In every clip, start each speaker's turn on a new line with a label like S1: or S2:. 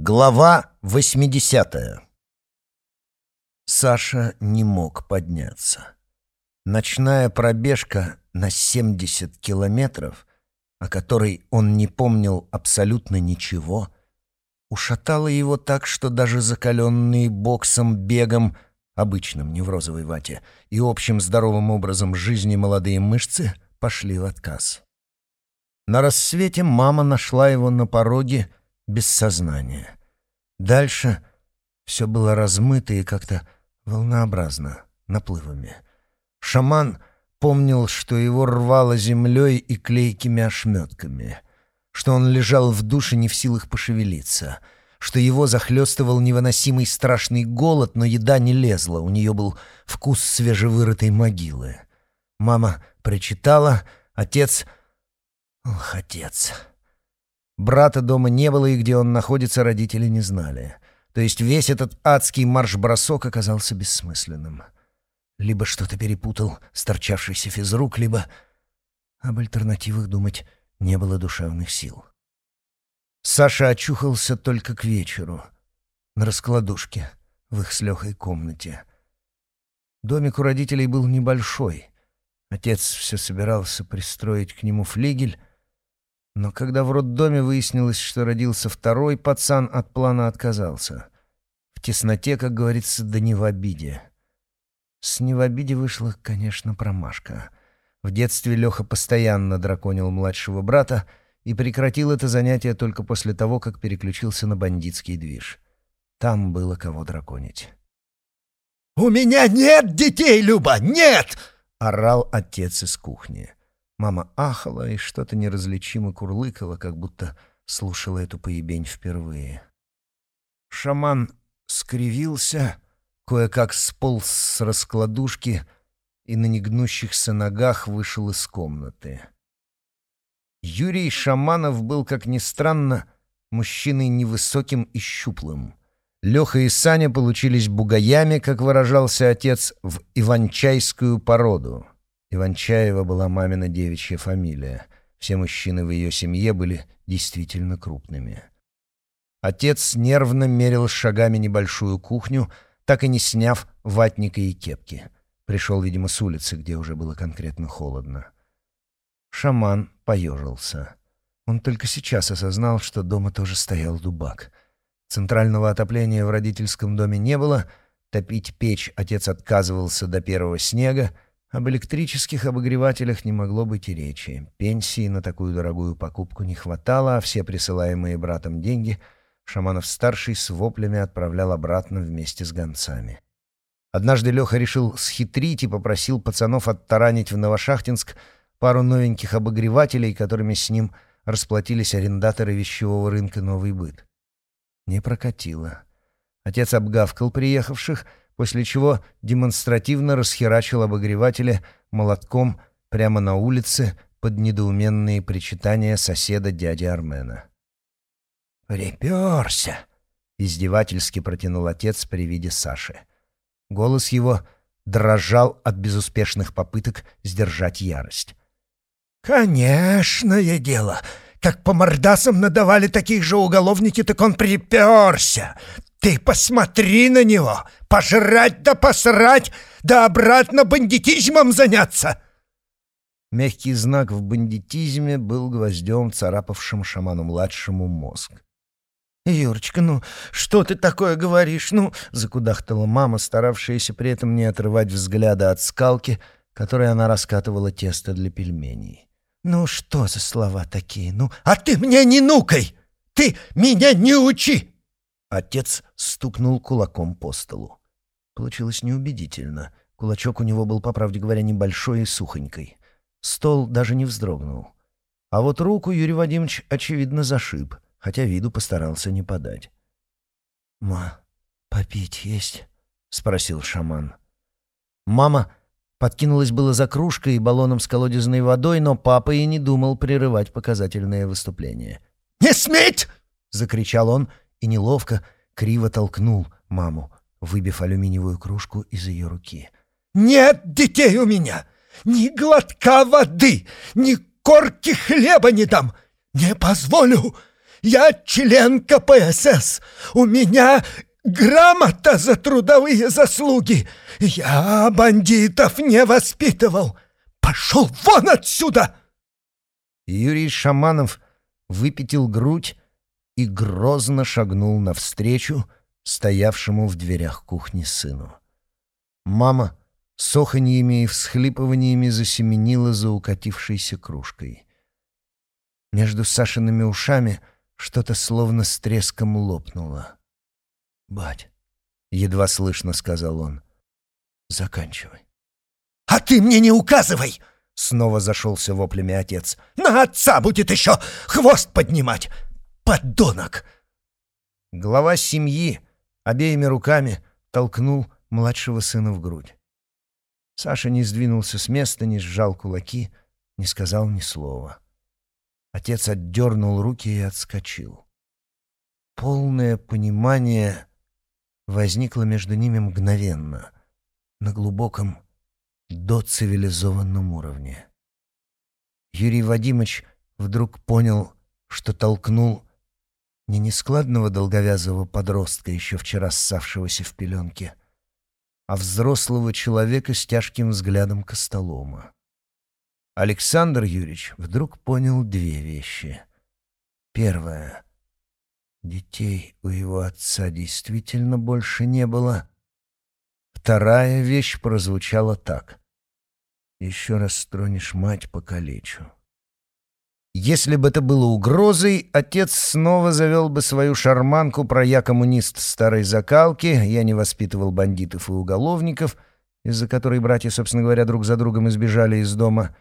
S1: Глава 80 Саша не мог подняться. Ночная пробежка на 70 километров, о которой он не помнил абсолютно ничего, ушатала его так, что даже закаленные боксом, бегом, обычным, не в розовой вате, и общим здоровым образом жизни молодые мышцы пошли в отказ. На рассвете мама нашла его на пороге, без сознания. Дальше все было размыто и как-то волнообразно, наплывами. Шаман помнил, что его рвало землей и клейкими ошметками, что он лежал в душе не в силах пошевелиться, что его захлестывал невыносимый страшный голод, но еда не лезла, у нее был вкус свежевырытой могилы. Мама прочитала, отец... Ох, отец... Брата дома не было, и где он находится, родители не знали. То есть весь этот адский марш-бросок оказался бессмысленным. Либо что-то перепутал с торчавшийся физрук, либо... Об альтернативах думать не было душевных сил. Саша очухался только к вечеру, на раскладушке, в их с Лехой комнате. Домик у родителей был небольшой. Отец все собирался пристроить к нему флигель, но когда в роддоме выяснилось, что родился второй пацан, от плана отказался. В тесноте, как говорится, да не в обиде. С не в обиде вышла, конечно, промашка. В детстве Леха постоянно драконил младшего брата и прекратил это занятие только после того, как переключился на бандитский движ. Там было кого драконить.
S2: «У меня нет детей, Люба, нет!»
S1: — орал отец из кухни. Мама ахала и что-то неразличимо курлыкала, как будто слушала эту поебень впервые. Шаман скривился, кое-как сполз с раскладушки и на негнущихся ногах вышел из комнаты. Юрий Шаманов был, как ни странно, мужчиной невысоким и щуплым. Леха и Саня получились бугаями, как выражался отец, в иванчайскую породу — Иванчаева была мамина девичья фамилия. Все мужчины в ее семье были действительно крупными. Отец нервно мерил шагами небольшую кухню, так и не сняв ватника и кепки. Пришел, видимо, с улицы, где уже было конкретно холодно. Шаман поежился. Он только сейчас осознал, что дома тоже стоял дубак. Центрального отопления в родительском доме не было, топить печь отец отказывался до первого снега, об электрических обогревателях не могло быть и речи. Пенсии на такую дорогую покупку не хватало, а все присылаемые братом деньги Шаманов-старший с воплями отправлял обратно вместе с гонцами. Однажды Леха решил схитрить и попросил пацанов оттаранить в Новошахтинск пару новеньких обогревателей, которыми с ним расплатились арендаторы вещевого рынка «Новый быт». Не прокатило. Отец обгавкал приехавших — после чего демонстративно расхерачил обогреватели молотком прямо на улице под недоуменные причитания соседа дяди Армена.
S2: «Приперся!» — издевательски протянул отец при виде Саши.
S1: Голос его дрожал от безуспешных попыток сдержать ярость.
S2: «Конечное дело! Как по мордасам надавали таких же уголовники, так он приперся! Ты посмотри на него! Пожрать да посрать, да обратно бандитизмом заняться!»
S1: Мягкий знак в бандитизме был гвоздем, царапавшим шаману-младшему мозг.
S2: «Юрочка, ну что ты такое говоришь? Ну...» — закудахтала мама, старавшаяся при этом не отрывать взгляда от скалки, которой она раскатывала тесто для пельменей. «Ну что за слова такие? Ну, а ты мне не нукай! Ты меня не учи!»
S1: Отец стукнул кулаком по столу. Получилось неубедительно. Кулачок у него был, по правде говоря, небольшой и сухонькой. Стол даже не вздрогнул. А вот руку Юрий Вадимович, очевидно, зашиб, хотя виду постарался не подать.
S2: «Ма, попить есть?» — спросил шаман.
S1: Мама подкинулась было за кружкой и баллоном с колодезной водой, но папа и не думал прерывать показательное выступление.
S2: «Не сметь!»
S1: — закричал он и неловко, криво толкнул маму, выбив алюминиевую кружку из ее руки.
S2: «Нет детей у меня! Ни глотка воды, ни корки хлеба не дам! Не позволю! Я член КПСС! У меня грамота за трудовые заслуги! Я бандитов не воспитывал! Пошел вон отсюда!»
S1: Юрий Шаманов выпятил грудь и грозно шагнул навстречу стоявшему в дверях кухни сыну. Мама с оханьями и всхлипываниями засеменила за укатившейся кружкой. Между Сашиными ушами что-то словно с треском лопнуло. «Бать», — едва слышно сказал он, — «заканчивай».
S2: «А ты мне не указывай!» — снова зашелся воплями отец. «На отца будет еще хвост поднимать! Подонок!»
S1: Глава семьи обеими руками толкнул младшего сына в грудь. Саша не сдвинулся с места, не сжал кулаки, не сказал ни слова. Отец отдернул руки и отскочил. Полное понимание возникло между ними мгновенно, на глубоком, доцивилизованном уровне. Юрий Вадимович вдруг понял, что толкнул не нескладного долговязого подростка, еще вчера ссавшегося в пеленке, а взрослого человека с тяжким взглядом костолома. Александр Юрьевич вдруг понял две вещи. Первое. Детей у его отца действительно больше не было. Вторая вещь прозвучала так. «Еще раз тронешь мать, покалечу». Если бы это было угрозой, отец снова завел бы свою шарманку про «я коммунист старой закалки», «я не воспитывал бандитов и уголовников», из-за которой братья, собственно говоря, друг за другом избежали из дома.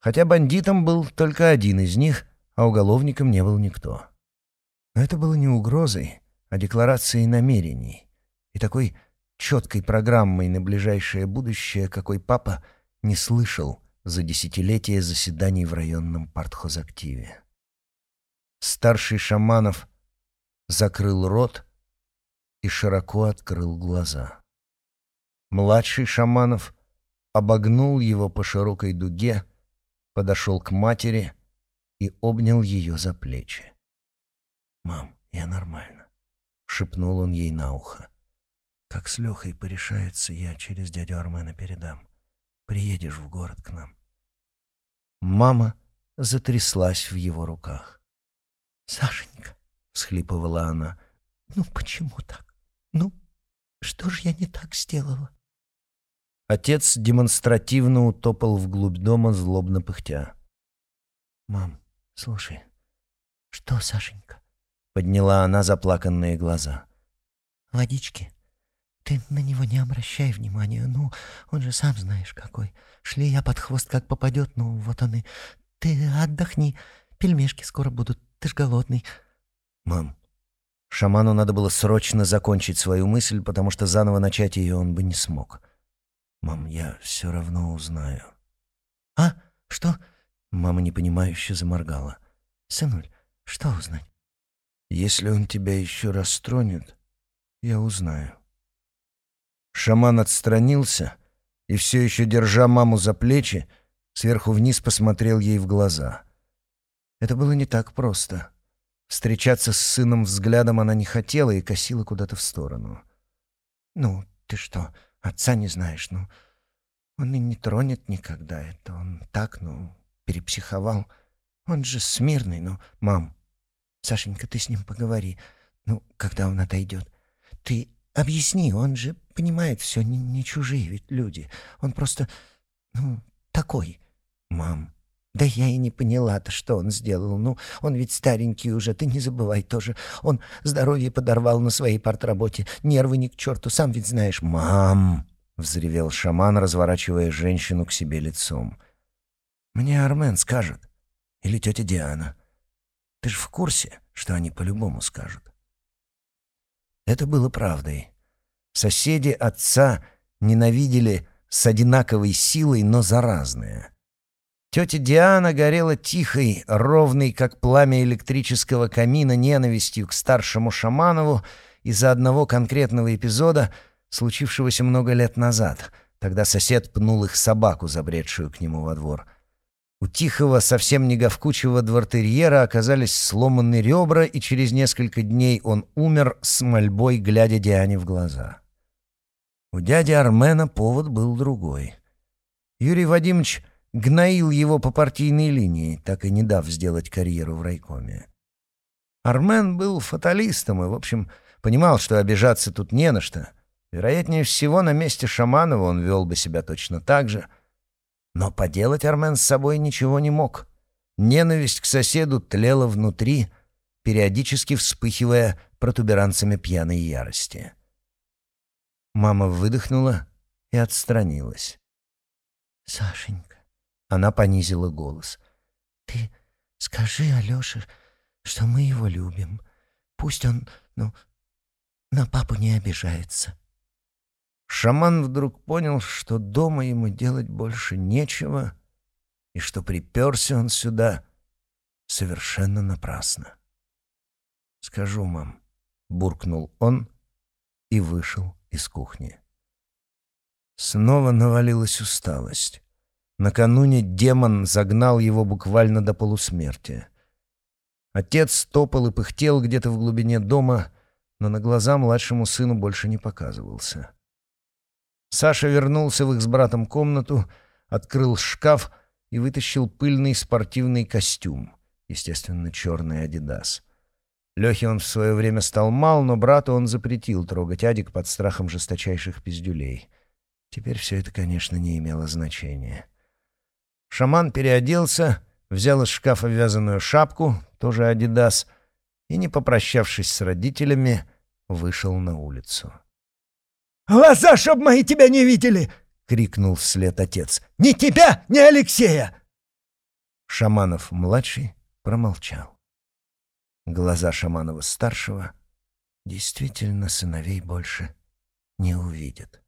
S1: Хотя бандитом был только один из них, а уголовником не был никто. Но это было не угрозой, а декларацией намерений и такой четкой программой на ближайшее будущее, какой папа не слышал — за десятилетия заседаний в районном партхозактиве. Старший Шаманов закрыл рот и широко открыл глаза. Младший Шаманов обогнул его по широкой дуге, подошел к матери и обнял ее за плечи. «Мам, я нормально», — шепнул он ей на ухо. «Как с Лехой порешается, я через дядю Армена передам. Приедешь в город к нам». Мама затряслась в его руках.
S2: «Сашенька», — всхлипывала она, — «ну почему так? Ну, что же я не так сделала?»
S1: Отец демонстративно утопал вглубь дома, злобно пыхтя.
S2: «Мам, слушай». «Что, Сашенька?»
S1: — подняла она заплаканные глаза.
S2: «Водички?» Ты на него не обращай внимания. Ну, он же сам знаешь какой. Шли я под хвост, как попадет. Ну, вот он и... Ты отдохни. Пельмешки скоро будут. Ты ж голодный.
S1: Мам, шаману надо было срочно закончить свою мысль, потому что заново начать ее он бы не смог. Мам, я все равно узнаю.
S2: А? Что?
S1: Мама непонимающе заморгала.
S2: Сынуль, что узнать?
S1: Если он тебя еще раз тронет, я узнаю. Шаман отстранился и, все еще держа маму за плечи, сверху вниз посмотрел ей в глаза. Это было не так просто. Встречаться с сыном взглядом она не хотела и косила куда-то в сторону.
S2: «Ну, ты что, отца не знаешь? Ну, он и не тронет никогда. Это он так, ну, перепсиховал. Он же смирный, ну, мам. Сашенька, ты с ним поговори. Ну, когда он отойдет. Ты объясни, он же понимает все, не, не чужие ведь люди. Он просто, ну, такой. Мам, да я и не поняла-то, что он сделал. Ну, он ведь старенький уже, ты не забывай тоже. Он здоровье подорвал на своей партработе, нервы ни к черту, сам ведь знаешь.
S1: Мам, взревел шаман, разворачивая женщину к себе лицом. Мне Армен скажет. Или тетя Диана. Ты ж в курсе, что они по-любому скажут. Это было правдой. Соседи отца ненавидели с одинаковой силой, но заразные. Тетя Диана горела тихой, ровной, как пламя электрического камина, ненавистью к старшему Шаманову из-за одного конкретного эпизода, случившегося много лет назад. Тогда сосед пнул их собаку, забредшую к нему во двор. У тихого, совсем не говкучего двортерьера оказались сломаны ребра, и через несколько дней он умер с мольбой, глядя Диане в глаза. У дяди Армена повод был другой. Юрий Вадимович гноил его по партийной линии, так и не дав сделать карьеру в райкоме. Армен был фаталистом и, в общем, понимал, что обижаться тут не на что. Вероятнее всего, на месте Шаманова он вел бы себя точно так же — но поделать Армен с собой ничего не мог. Ненависть к соседу тлела внутри, периодически вспыхивая протуберанцами пьяной ярости. Мама выдохнула и отстранилась.
S2: «Сашенька», —
S1: она понизила голос, —
S2: «ты скажи Алёше, что мы его любим. Пусть он, ну, на папу не обижается».
S1: Шаман вдруг понял, что дома ему делать больше нечего, и что приперся он сюда совершенно напрасно. «Скажу, мам», — буркнул он и вышел из кухни. Снова навалилась усталость. Накануне демон загнал его буквально до полусмерти. Отец топал и пыхтел где-то в глубине дома, но на глаза младшему сыну больше не показывался. Саша вернулся в их с братом комнату, открыл шкаф и вытащил пыльный спортивный костюм, естественно, черный «Адидас». Лехе он в свое время стал мал, но брату он запретил трогать Адик под страхом жесточайших пиздюлей. Теперь все это, конечно, не имело значения. Шаман переоделся, взял из шкафа вязаную шапку, тоже «Адидас», и, не попрощавшись с родителями, вышел на улицу.
S2: «Глаза, чтоб мои тебя не видели!» — крикнул вслед отец. «Ни тебя, ни Алексея!»
S1: Шаманов-младший промолчал. Глаза Шаманова-старшего действительно сыновей больше не увидят.